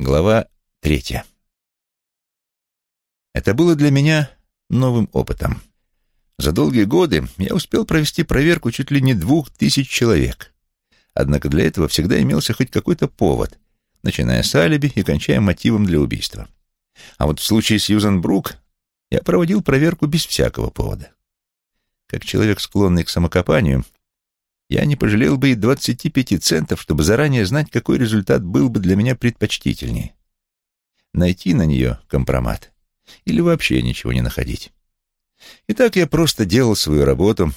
Глава третья. Это было для меня новым опытом. За долгие годы я успел провести проверку чуть ли не двух тысяч человек. Однако для этого всегда имелся хоть какой-то повод, начиная с алиби и кончая мотивом для убийства. А вот в случае с Юзан Брук я проводил проверку без всякого повода. Как человек, склонный к самокопанию, я не пожалел бы и 25 центов, чтобы заранее знать, какой результат был бы для меня предпочтительнее. Найти на нее компромат или вообще ничего не находить. И так я просто делал свою работу,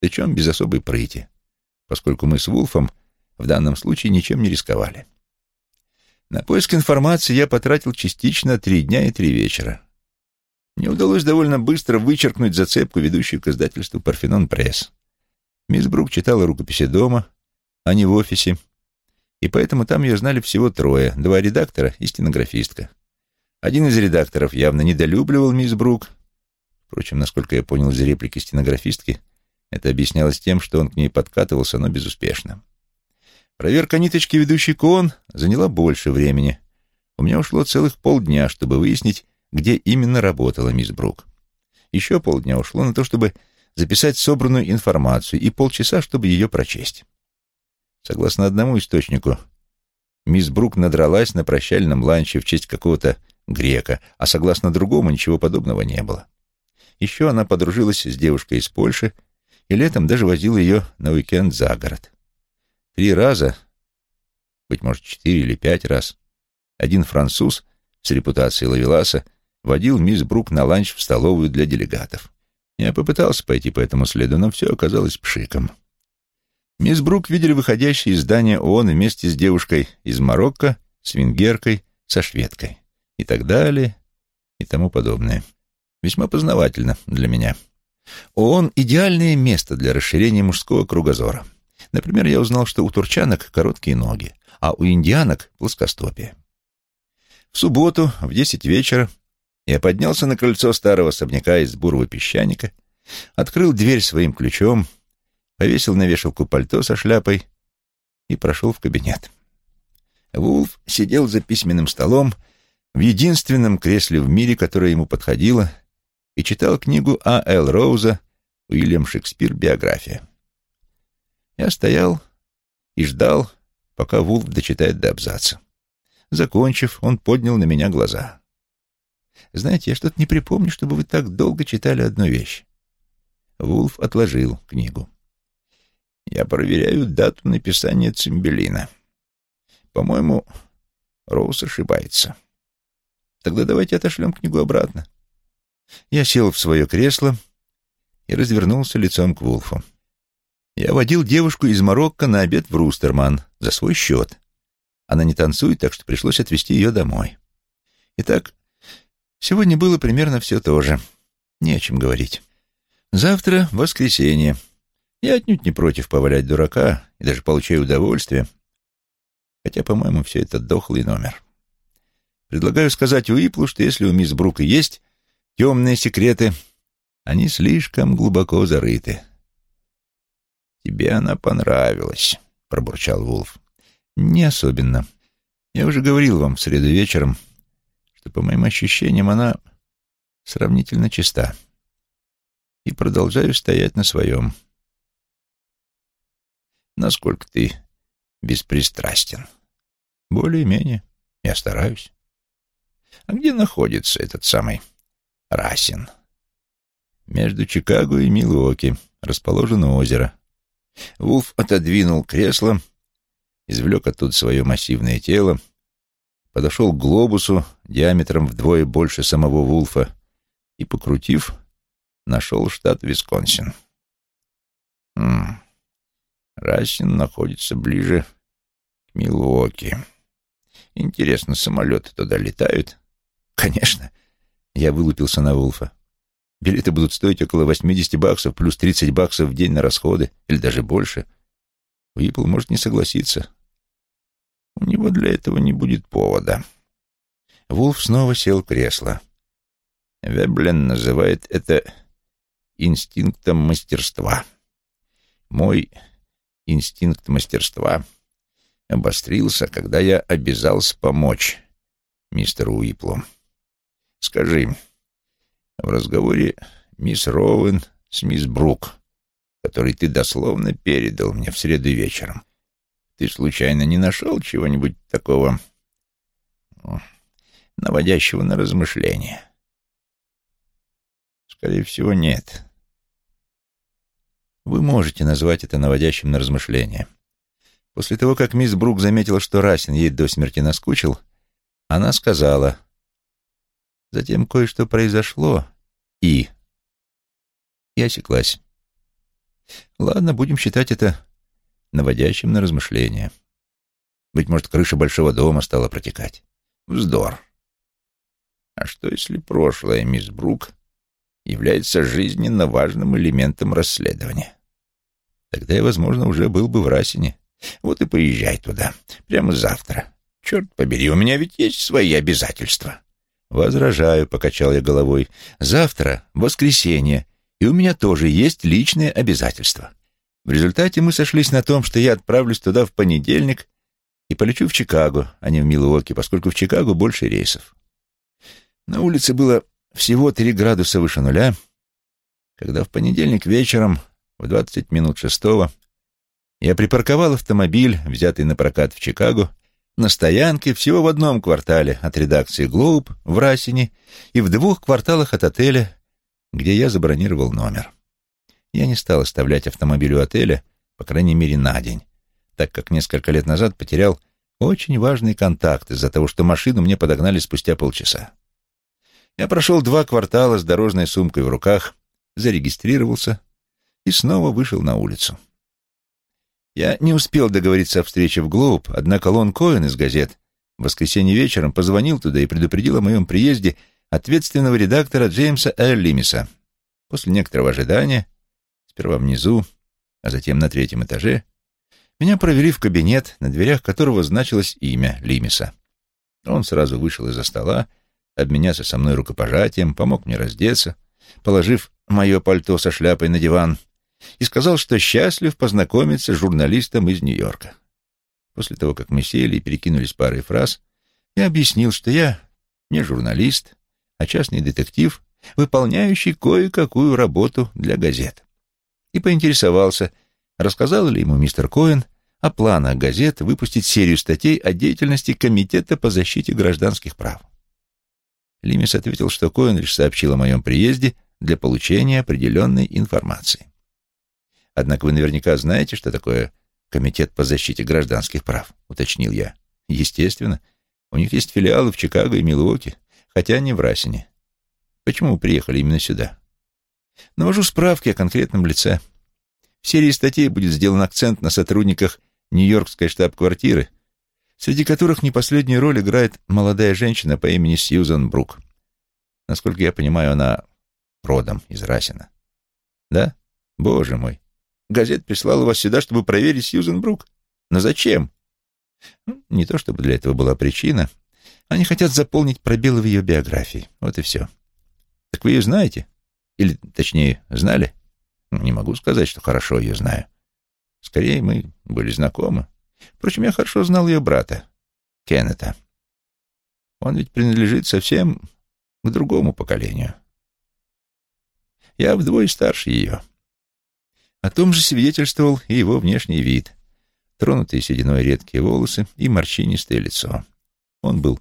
причем без особой прыти, поскольку мы с Вулфом в данном случае ничем не рисковали. На поиск информации я потратил частично три дня и три вечера. Мне удалось довольно быстро вычеркнуть зацепку, ведущую к издательству «Парфенон Пресс». Мисс Брук читала рукописи дома, а не в офисе, и поэтому там ее знали всего трое, два редактора и стенографистка. Один из редакторов явно недолюбливал мисс Брук. Впрочем, насколько я понял из реплики стенографистки, это объяснялось тем, что он к ней подкатывался, но безуспешно. Проверка ниточки, ведущей к ООН, заняла больше времени. У меня ушло целых полдня, чтобы выяснить, где именно работала мисс Брук. Еще полдня ушло на то, чтобы записать собранную информацию и полчаса, чтобы ее прочесть. Согласно одному источнику, мисс Брук надралась на прощальном ланче в честь какого-то грека, а согласно другому ничего подобного не было. Еще она подружилась с девушкой из Польши и летом даже возила ее на уикенд за город. Три раза, быть может, четыре или пять раз, один француз с репутацией Лавеласа водил мисс Брук на ланч в столовую для делегатов. Я попытался пойти по этому следу, но все оказалось пшиком. Мисс Брук видели выходящие из здания ООН вместе с девушкой из Марокко, с венгеркой, со шведкой и так далее и тому подобное. Весьма познавательно для меня. ООН — идеальное место для расширения мужского кругозора. Например, я узнал, что у турчанок короткие ноги, а у индианок — плоскостопие. В субботу в десять вечера я поднялся на крыльцо старого особняка из бурого песчаника, открыл дверь своим ключом, повесил на вешалку пальто со шляпой и прошел в кабинет. Вулф сидел за письменным столом в единственном кресле в мире, которое ему подходило, и читал книгу А. Л. Роуза «Уильям Шекспир. Биография». Я стоял и ждал, пока Вулф дочитает до абзаца. Закончив, он поднял на меня глаза. Знаете, я что-то не припомню, чтобы вы так долго читали одну вещь. Вулф отложил книгу. Я проверяю дату написания Цимбелина. По-моему, Роуз ошибается. Тогда давайте отошлем книгу обратно. Я сел в свое кресло и развернулся лицом к Вулфу. Я водил девушку из Марокко на обед в Рустерман за свой счет. Она не танцует, так что пришлось отвезти ее домой. Итак, Сегодня было примерно все то же. Не о чем говорить. Завтра воскресенье. Я отнюдь не против повалять дурака и даже получаю удовольствие. Хотя, по-моему, все это дохлый номер. Предлагаю сказать Уиплу, что если у мисс Брук есть темные секреты, они слишком глубоко зарыты. «Тебе она понравилась», — пробурчал Вулф. «Не особенно. Я уже говорил вам в среду вечером, что, по моим ощущениям, она сравнительно чиста. И продолжаю стоять на своем. Насколько ты беспристрастен? Более-менее. Я стараюсь. А где находится этот самый Расин? Между Чикаго и Милуоки расположено озеро. Вулф отодвинул кресло, извлек оттуда свое массивное тело, подошел к глобусу диаметром вдвое больше самого Вулфа и, покрутив, нашел штат Висконсин. М -м. Находится ближе к Милуоки. Интересно, самолеты туда летают? Конечно. Я вылупился на Вулфа. Билеты будут стоить около 80 баксов плюс 30 баксов в день на расходы, или даже больше. Уипл может не согласиться. У него для этого не будет повода. Вулф снова сел в кресло. Веблен называет это инстинктом мастерства. Мой инстинкт мастерства обострился, когда я обязался помочь мистеру Уиплу. Скажи, в разговоре мисс Роуэн с мисс Брук, который ты дословно передал мне в среду вечером, ты случайно не нашел чего-нибудь такого наводящего на размышления? Скорее всего, нет. Вы можете назвать это наводящим на размышления. После того, как мисс Брук заметила, что Расин ей до смерти наскучил, она сказала, затем кое-что произошло, и... И осеклась. Ладно, будем считать это наводящим на размышления. Быть может, крыша большого дома стала протекать. Вздор. А что, если прошлое мисс Брук является жизненно важным элементом расследования? Тогда я, возможно, уже был бы в Расине. Вот и поезжай туда. Прямо завтра. Черт побери, у меня ведь есть свои обязательства. Возражаю, покачал я головой. Завтра воскресенье, и у меня тоже есть личные обязательства. В результате мы сошлись на том, что я отправлюсь туда в понедельник и полечу в Чикаго, а не в Милуоки, поскольку в Чикаго больше рейсов. На улице было всего три градуса выше нуля, когда в понедельник вечером в двадцать минут шестого я припарковал автомобиль, взятый на прокат в Чикаго, на стоянке всего в одном квартале от редакции «Глоуб» в Расине и в двух кварталах от отеля, где я забронировал номер. Я не стал оставлять автомобиль у отеля, по крайней мере, на день, так как несколько лет назад потерял очень важный контакт из-за того, что машину мне подогнали спустя полчаса. Я прошел два квартала с дорожной сумкой в руках, зарегистрировался и снова вышел на улицу. Я не успел договориться о встрече в Глоуб, однако Лон Коэн из газет в воскресенье вечером позвонил туда и предупредил о моем приезде ответственного редактора Джеймса Эл Лимиса. После некоторого ожидания, сперва внизу, а затем на третьем этаже, меня провели в кабинет, на дверях которого значилось имя Лимиса. Он сразу вышел из-за стола, обменялся со мной рукопожатием, помог мне раздеться, положив мое пальто со шляпой на диван, и сказал, что счастлив познакомиться с журналистом из Нью-Йорка. После того, как мы сели и перекинулись парой фраз, я объяснил, что я не журналист, а частный детектив, выполняющий кое-какую работу для газет. И поинтересовался, рассказал ли ему мистер Коэн о планах газет выпустить серию статей о деятельности Комитета по защите гражданских прав. Лимис ответил, что Коэн лишь сообщил о моем приезде для получения определенной информации. Однако вы наверняка знаете, что такое Комитет по защите гражданских прав, уточнил я. Естественно. У них есть филиалы в Чикаго и Милуоки, хотя они в Расине. Почему вы приехали именно сюда? Навожу справки о конкретном лице. В серии статей будет сделан акцент на сотрудниках Нью-Йоркской штаб-квартиры, среди которых не последнюю роль играет молодая женщина по имени Сьюзан Брук. Насколько я понимаю, она родом из Расина. Да? Боже мой. Газет прислала вас сюда, чтобы проверить Сьюзен Брук. Но зачем? Не то чтобы для этого была причина. Они хотят заполнить пробелы в ее биографии. Вот и все. Так вы ее знаете? Или, точнее, знали? Не могу сказать, что хорошо ее знаю. Скорее, мы были знакомы. Впрочем, я хорошо знал ее брата, Кеннета. Он ведь принадлежит совсем к другому поколению. Я вдвое старше ее. О том же свидетельствовал и его внешний вид. Тронутые сединой редкие волосы и морщинистое лицо. Он был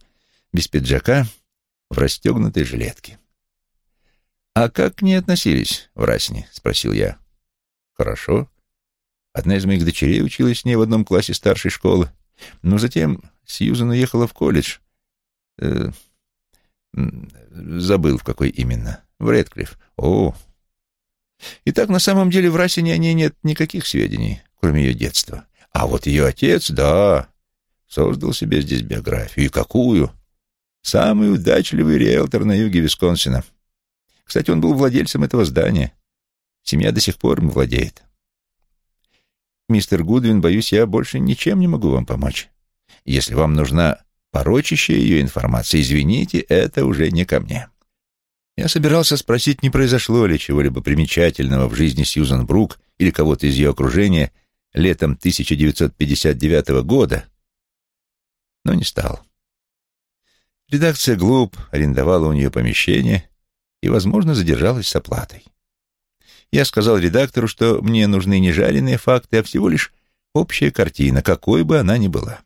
без пиджака, в расстегнутой жилетке. «А как к ней относились в Расне?» — спросил я. «Хорошо. Одна из моих дочерей училась с ней в одном классе старшей школы. Но затем Сьюзан уехала в колледж. Э, забыл, в какой именно. В Редклифф. О, Итак, на самом деле в Расине о ней нет никаких сведений, кроме ее детства. А вот ее отец, да, создал себе здесь биографию. И какую? Самый удачливый риэлтор на юге Висконсина. Кстати, он был владельцем этого здания. Семья до сих пор им владеет. Мистер Гудвин, боюсь, я больше ничем не могу вам помочь. Если вам нужна порочащая ее информация, извините, это уже не ко мне. Я собирался спросить, не произошло ли чего-либо примечательного в жизни Сьюзан Брук или кого-то из ее окружения летом 1959 года, но не стал. Редакция «Глуб» арендовала у нее помещение и, возможно, задержалась с оплатой. Я сказал редактору, что мне нужны не жареные факты, а всего лишь общая картина, какой бы она ни была.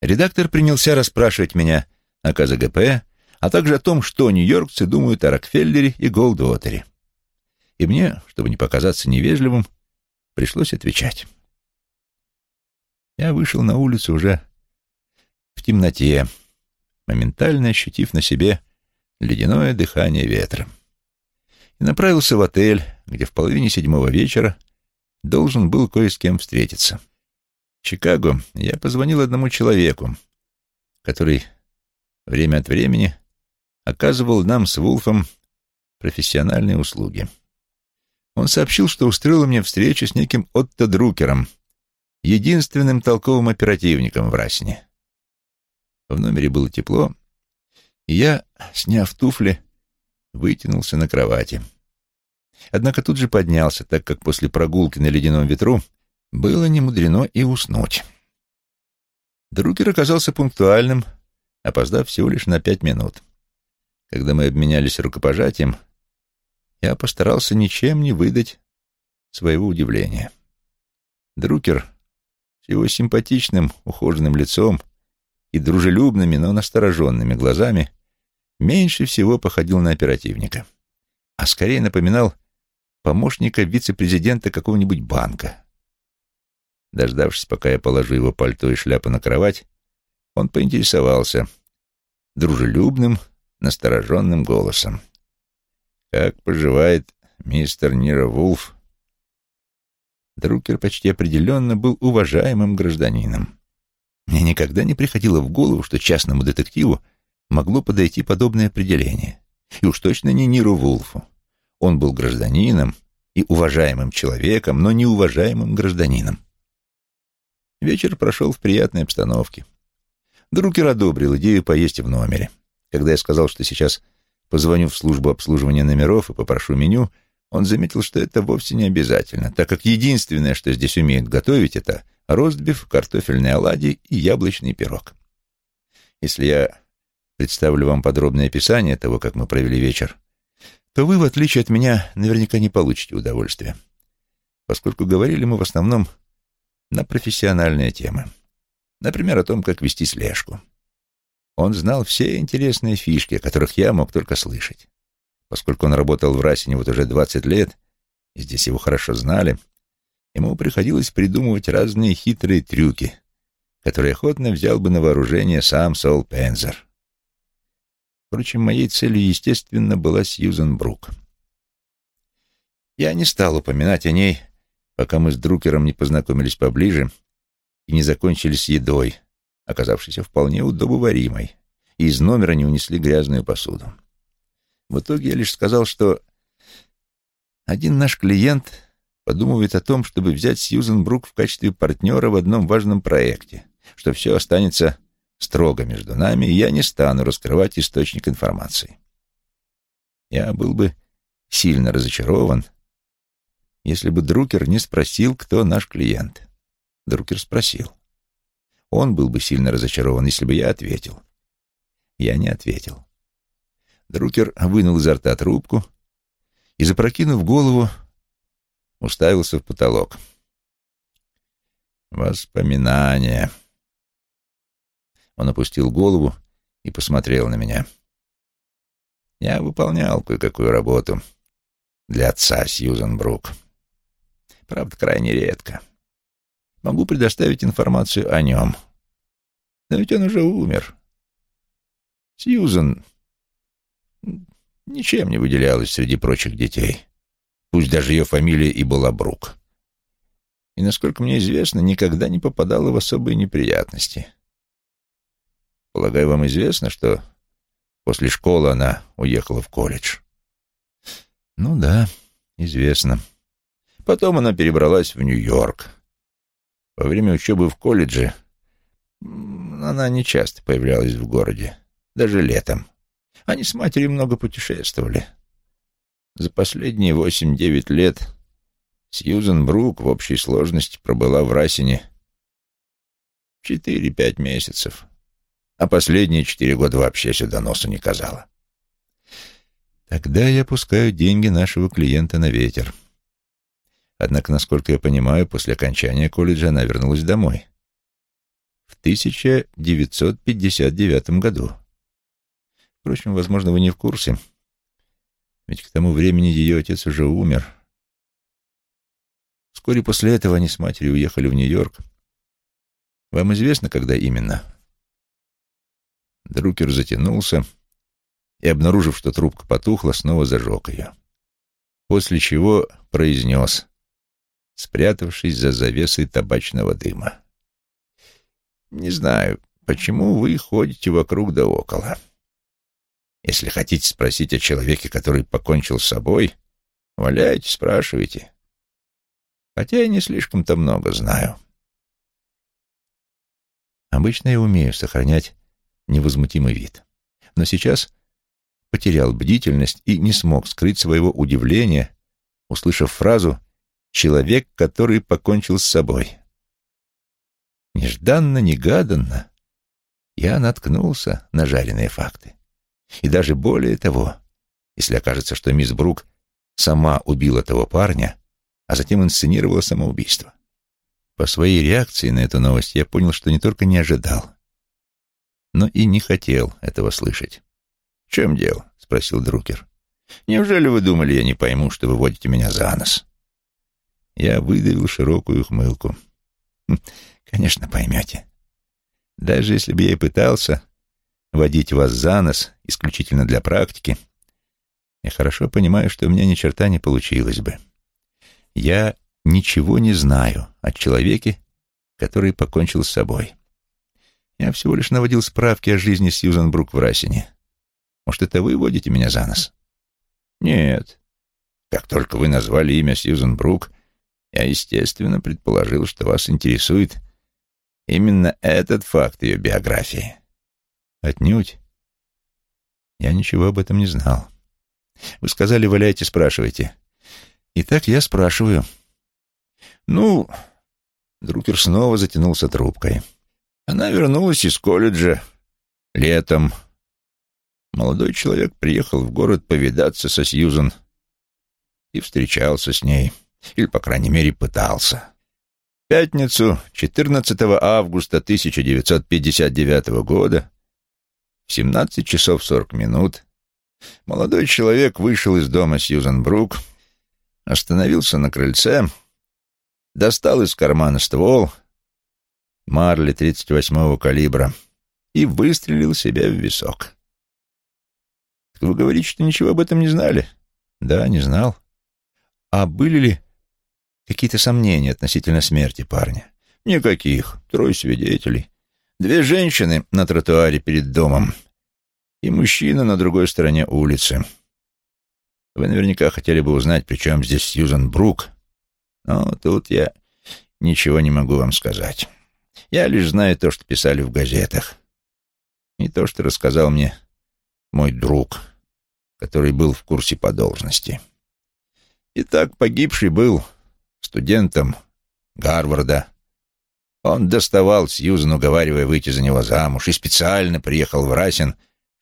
Редактор принялся расспрашивать меня о КЗГП, а также о том, что нью-йоркцы думают о Рокфеллере и Голдуотере. И мне, чтобы не показаться невежливым, пришлось отвечать. Я вышел на улицу уже в темноте, моментально ощутив на себе ледяное дыхание ветра. И направился в отель, где в половине седьмого вечера должен был кое с кем встретиться. В Чикаго я позвонил одному человеку, который время от времени оказывал нам с Вулфом профессиональные услуги. Он сообщил, что устроил мне встречу с неким Отто Друкером, единственным толковым оперативником в Расне. В номере было тепло, и я, сняв туфли, вытянулся на кровати. Однако тут же поднялся, так как после прогулки на ледяном ветру было немудрено и уснуть. Друкер оказался пунктуальным, опоздав всего лишь на пять минут. Когда мы обменялись рукопожатием, я постарался ничем не выдать своего удивления. Друкер с его симпатичным, ухоженным лицом и дружелюбными, но настороженными глазами меньше всего походил на оперативника, а скорее напоминал помощника вице-президента какого-нибудь банка. Дождавшись, пока я положу его пальто и шляпу на кровать, он поинтересовался дружелюбным, настороженным голосом. «Как поживает мистер Нира Вулф?» Друкер почти определенно был уважаемым гражданином. Мне никогда не приходило в голову, что частному детективу могло подойти подобное определение. И уж точно не Ниру Вулфу. Он был гражданином и уважаемым человеком, но неуважаемым гражданином. Вечер прошел в приятной обстановке. Друкер одобрил идею поесть в номере. Когда я сказал, что сейчас позвоню в службу обслуживания номеров и попрошу меню, он заметил, что это вовсе не обязательно, так как единственное, что здесь умеют готовить, это ростбиф, картофельные оладьи и яблочный пирог. Если я представлю вам подробное описание того, как мы провели вечер, то вы, в отличие от меня, наверняка не получите удовольствия, поскольку говорили мы в основном на профессиональные темы. Например, о том, как вести слежку. Он знал все интересные фишки, о которых я мог только слышать. Поскольку он работал в Расине вот уже 20 лет, и здесь его хорошо знали, ему приходилось придумывать разные хитрые трюки, которые охотно взял бы на вооружение сам Сол Пензер. Впрочем, моей целью, естественно, была Сьюзен Брук. Я не стал упоминать о ней, пока мы с Друкером не познакомились поближе и не закончили с едой, оказавшейся вполне удобоваримой, и из номера не унесли грязную посуду. В итоге я лишь сказал, что один наш клиент подумывает о том, чтобы взять Сьюзен Брук в качестве партнера в одном важном проекте, что все останется строго между нами, я не стану раскрывать источник информации. Я был бы сильно разочарован, если бы Друкер не спросил, кто наш клиент. Друкер спросил. Он был бы сильно разочарован, если бы я ответил. Я не ответил. Друкер вынул изо рта трубку и, запрокинув голову, уставился в потолок. «Воспоминания». Он опустил голову и посмотрел на меня. Я выполнял кое-какую работу для отца Сьюзен Брук. Правда, крайне редко. Могу предоставить информацию о нем. Но ведь он уже умер. Сьюзен ничем не выделялась среди прочих детей. Пусть даже ее фамилия и была Брук. И, насколько мне известно, никогда не попадала в особые неприятности. Полагаю, вам известно, что после школы она уехала в колледж? Ну да, известно. Потом она перебралась в Нью-Йорк. Во время учебы в колледже она не часто появлялась в городе, даже летом. Они с матерью много путешествовали. За последние восемь-девять лет Сьюзен Брук в общей сложности пробыла в Расине четыре-пять месяцев. А последние четыре года вообще сюда носу не казала. Тогда я пускаю деньги нашего клиента на ветер. Однако, насколько я понимаю, после окончания колледжа она вернулась домой. В 1959 году. Впрочем, возможно, вы не в курсе, ведь к тому времени ее отец уже умер. Вскоре после этого они с матерью уехали в Нью-Йорк. Вам известно, когда именно? Друкер затянулся и, обнаружив, что трубка потухла, снова зажег ее. После чего произнес, спрятавшись за завесой табачного дыма. «Не знаю, почему вы ходите вокруг да около. Если хотите спросить о человеке, который покончил с собой, валяйте, спрашивайте. Хотя я не слишком-то много знаю». Обычно я умею сохранять невозмутимый вид. Но сейчас потерял бдительность и не смог скрыть своего удивления, услышав фразу «человек, который покончил с собой». Нежданно-негаданно я наткнулся на жареные факты. И даже более того, если окажется, что мисс Брук сама убила того парня, а затем инсценировала самоубийство. По своей реакции на эту новость я понял, что не только не ожидал, но и не хотел этого слышать. «В чем дело?» — спросил Друкер. «Неужели вы думали, я не пойму, что вы водите меня за нос?» Я выдавил широкую ухмылку. «Хм, «Конечно, поймете. Даже если бы я и пытался водить вас за нос исключительно для практики, я хорошо понимаю, что у меня ни черта не получилось бы. Я ничего не знаю о человеке, который покончил с собой. Я всего лишь наводил справки о жизни Сьюзан Брук в Рассине. Может, это вы водите меня за нос? Нет. Как только вы назвали имя Сьюзан Брук, я, естественно, предположил, что вас интересует именно этот факт ее биографии. Отнюдь. Я ничего об этом не знал. Вы сказали, валяйте, спрашивайте. Итак, я спрашиваю. Ну, Друкер снова затянулся трубкой. Она вернулась из колледжа летом. Молодой человек приехал в город повидаться со Сьюзан и встречался с ней, или, по крайней мере, пытался. В пятницу, 14 августа 1959 года, в 17 часов 40 минут, молодой человек вышел из дома Сьюзан Брук, остановился на крыльце, достал из кармана ствол — Марли 38-го калибра и выстрелил себя в висок. Вы говорите, что ничего об этом не знали? Да, не знал. А были ли какие-то сомнения относительно смерти парня? Никаких. Трое свидетелей. Две женщины на тротуаре перед домом и мужчина на другой стороне улицы. Вы наверняка хотели бы узнать, при здесь Сьюзан Брук, но тут я ничего не могу вам сказать. Я лишь знаю то, что писали в газетах. И то, что рассказал мне мой друг, который был в курсе по должности. Итак, погибший был студентом Гарварда. Он доставал Сьюзан, уговаривая выйти за него замуж, и специально приехал в Расин,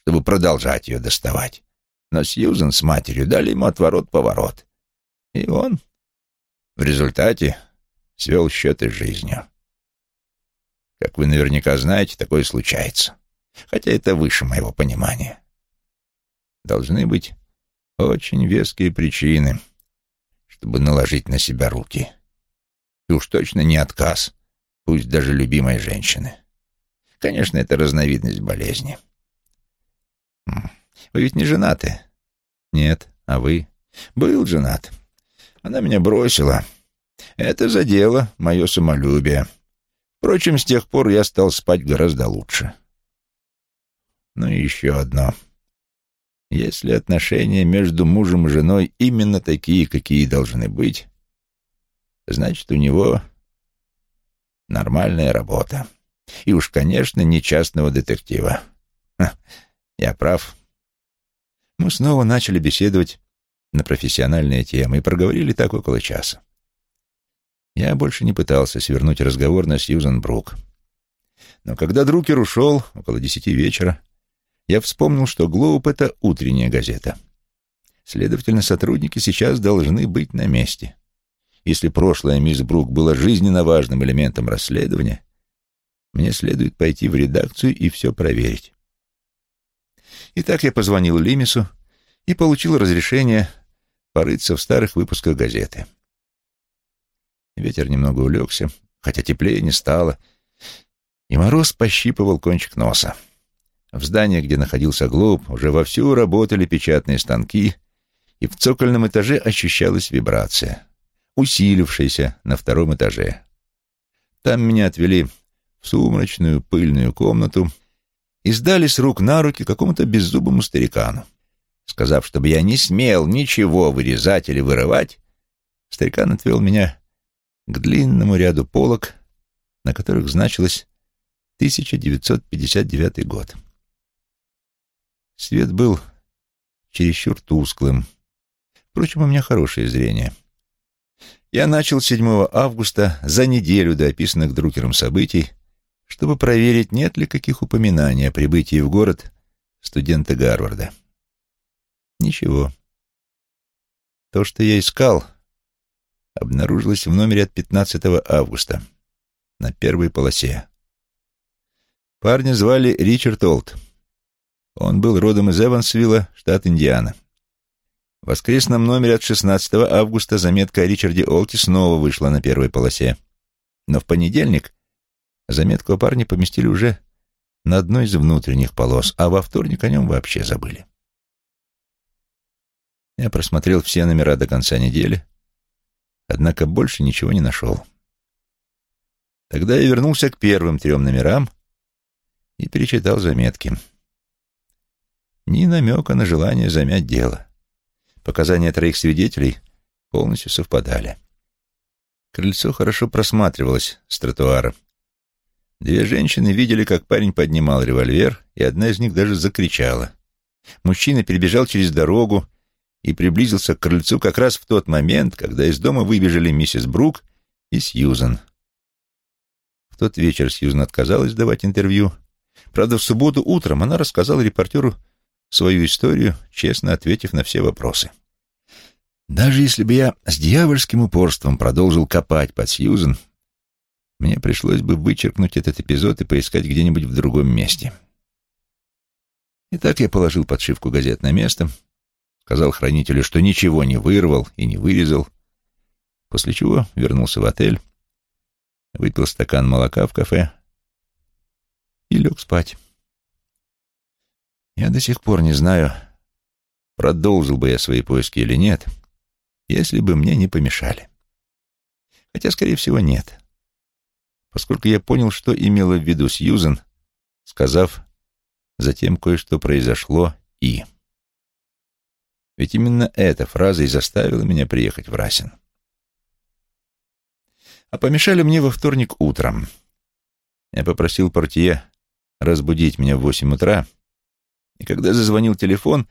чтобы продолжать ее доставать. Но Сьюзан с матерью дали ему отворот-поворот. И он в результате свел счеты с жизнью. Как вы наверняка знаете, такое случается. Хотя это выше моего понимания. Должны быть очень веские причины, чтобы наложить на себя руки. И уж точно не отказ, пусть даже любимой женщины. Конечно, это разновидность болезни. Вы ведь не женаты? Нет. А вы? Был женат. Она меня бросила. Это задело мое самолюбие. Впрочем, с тех пор я стал спать гораздо лучше. Ну и еще одно. Если отношения между мужем и женой именно такие, какие должны быть, значит, у него нормальная работа. И уж, конечно, не частного детектива. Ха, я прав. Мы снова начали беседовать на профессиональные темы и проговорили так около часа. Я больше не пытался свернуть разговор на Сьюзан Брук. Но когда Друкер ушел, около десяти вечера, я вспомнил, что «Глоуб» — это утренняя газета. Следовательно, сотрудники сейчас должны быть на месте. Если прошлое мисс Брук было жизненно важным элементом расследования, мне следует пойти в редакцию и все проверить. Итак, я позвонил Лимису и получил разрешение порыться в старых выпусках газеты. Ветер немного улегся, хотя теплее не стало, и мороз пощипывал кончик носа. В здании, где находился Глоб, уже вовсю работали печатные станки, и в цокольном этаже ощущалась вибрация, усилившаяся на втором этаже. Там меня отвели в сумрачную пыльную комнату и сдали с рук на руки какому-то беззубому старикану. Сказав, чтобы я не смел ничего вырезать или вырывать, старикан отвел меня к длинному ряду полок, на которых значилось 1959 год. Свет был чересчур тусклым. Впрочем, у меня хорошее зрение. Я начал 7 августа, за неделю до описанных Друкером событий, чтобы проверить, нет ли каких упоминаний о прибытии в город студента Гарварда. Ничего. То, что я искал, обнаружилось в номере от 15 августа на первой полосе. Парня звали Ричард Олд. Он был родом из Эвансвилла, штат Индиана. В воскресном номере от 16 августа заметка о Ричарде Олте снова вышла на первой полосе. Но в понедельник заметку о парне поместили уже на одной из внутренних полос, а во вторник о нем вообще забыли. Я просмотрел все номера до конца недели, однако больше ничего не нашел. Тогда я вернулся к первым трем номерам и перечитал заметки. Ни намека на желание замять дело. Показания троих свидетелей полностью совпадали. Крыльцо хорошо просматривалось с тротуара. Две женщины видели, как парень поднимал револьвер, и одна из них даже закричала. Мужчина перебежал через дорогу и приблизился к крыльцу как раз в тот момент, когда из дома выбежали миссис Брук и Сьюзан. В тот вечер Сьюзан отказалась давать интервью. Правда, в субботу утром она рассказала репортеру свою историю, честно ответив на все вопросы. Даже если бы я с дьявольским упорством продолжил копать под Сьюзан, мне пришлось бы вычеркнуть этот эпизод и поискать где-нибудь в другом месте. Итак, я положил подшивку газет на место — сказал хранителю, что ничего не вырвал и не вырезал, после чего вернулся в отель, выпил стакан молока в кафе и лег спать. Я до сих пор не знаю, продолжил бы я свои поиски или нет, если бы мне не помешали. Хотя, скорее всего, нет, поскольку я понял, что имела в виду Сьюзен, сказав, затем кое-что произошло и... Ведь именно эта фраза и заставила меня приехать в Расин. А помешали мне во вторник утром. Я попросил портье разбудить меня в восемь утра, и когда зазвонил телефон,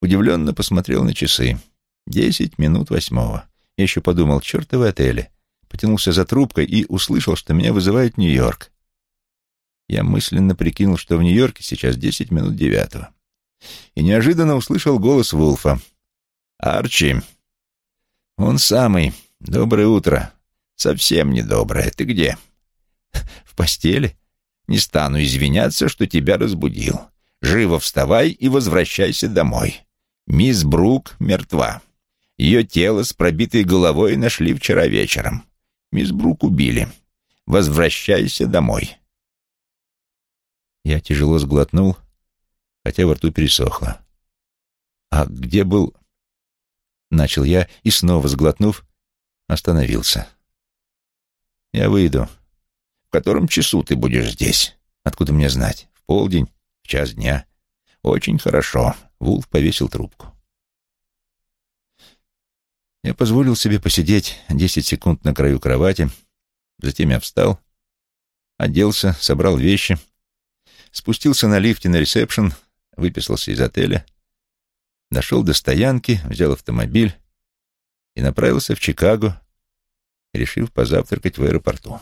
удивленно посмотрел на часы. Десять минут восьмого. Я еще подумал, чертовы отели. Потянулся за трубкой и услышал, что меня вызывает Нью-Йорк. Я мысленно прикинул, что в Нью-Йорке сейчас десять минут девятого и неожиданно услышал голос Вулфа. «Арчи!» «Он самый. Доброе утро. Совсем недоброе. Ты где?» «В постели. Не стану извиняться, что тебя разбудил. Живо вставай и возвращайся домой. Мисс Брук мертва. Ее тело с пробитой головой нашли вчера вечером. Мисс Брук убили. Возвращайся домой». Я тяжело сглотнул хотя во рту пересохло. «А где был...» Начал я и, снова сглотнув, остановился. «Я выйду. В котором часу ты будешь здесь? Откуда мне знать? В полдень? В час дня?» «Очень хорошо». Вулф повесил трубку. Я позволил себе посидеть десять секунд на краю кровати, затем я встал, оделся, собрал вещи, спустился на лифте на ресепшн, выписался из отеля, дошел до стоянки, взял автомобиль и направился в Чикаго, решив позавтракать в аэропорту.